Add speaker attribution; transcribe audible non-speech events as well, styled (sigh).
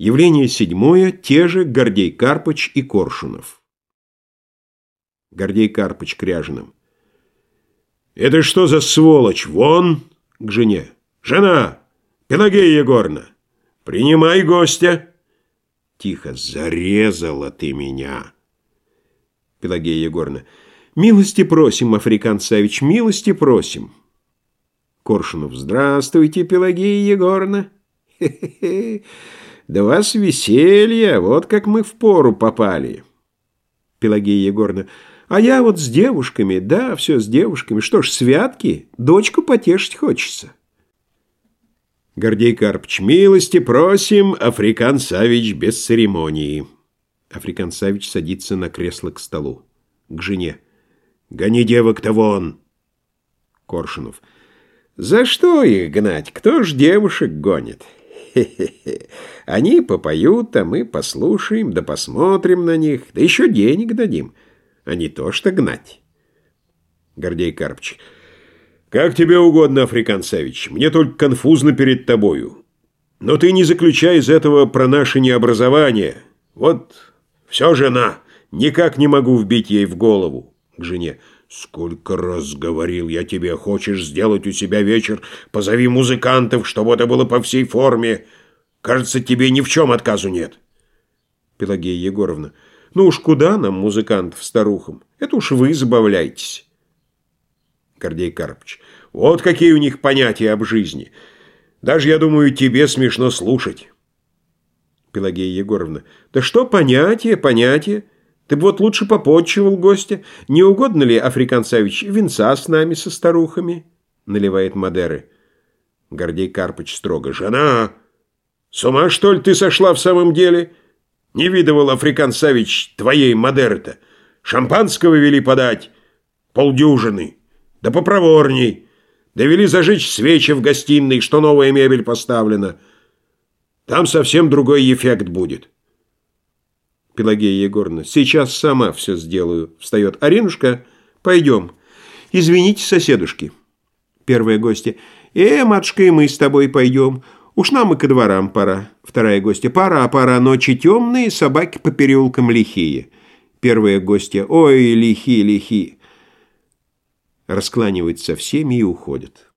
Speaker 1: Явление седьмое, те же Гордей Карпыч и Коршунов. Гордей Карпыч к Ряженым. «Это что за сволочь? Вон!» к жене. «Жена! Пелагея Егоровна! Принимай гостя!» Тихо. «Зарезала ты меня!» Пелагея Егоровна. «Милости просим, Африкан Савич, милости просим!» Коршунов. «Здравствуйте, Пелагея Егоровна!» (laughs) «Хе-хе-хе! Да вас веселье, вот как мы в пору попали!» Пелагея Егоровна. А я вот с девушками, да, все с девушками. Что ж, святки, дочку потешить хочется. Гордей Карпч, милости просим, Африкан Савич без церемонии. Африкан Савич садится на кресло к столу. К жене. Гони девок-то вон. Коршунов. За что их гнать? Кто ж девушек гонит? Хе-хе-хе. Они попоют, а мы послушаем, да посмотрим на них, да еще денег дадим а не то что гнать. Гордей Карпч. Как тебе угодно, Африкан Савич, мне только конфузно перед тобою. Но ты не заключай из этого про наше необразование. Вот все жена, никак не могу вбить ей в голову. К жене. Сколько раз говорил я тебе, хочешь сделать у себя вечер, позови музыкантов, чтобы это было по всей форме. Кажется, тебе ни в чем отказу нет. Пелагея Егоровна. Ну уж куда нам, музыкантов, старухам? Это уж вы забавляйтесь. Гордей Карпович. Вот какие у них понятия об жизни. Даже, я думаю, тебе смешно слушать. Пелагея Егоровна. Да что понятие, понятие? Ты бы вот лучше попотчевал гостя. Не угодно ли, Африкан Савич, венца с нами, со старухами? Наливает Мадеры. Гордей Карпыч строго. Жена, с ума, что ли, ты сошла в самом деле? Не видывал, Африкан Савич, твоей Мадеры-то. Шампанского вели подать, полдюжины, да попроворней. Довели зажечь свечи в гостиной, что новая мебель поставлена. Там совсем другой эффект будет. Пелагея Егоровна, сейчас сама все сделаю. Встает. Аринушка, пойдем. Извините, соседушки. Первая гостья. Э, матушка, и мы с тобой пойдем. Уж нам и ко дворам пора. Вторая гостья. Пора, пора, ночи темные, собаки по переулкам лихие. Первая гостья. Ой, лихи, лихи. Раскланивается со всеми и уходит.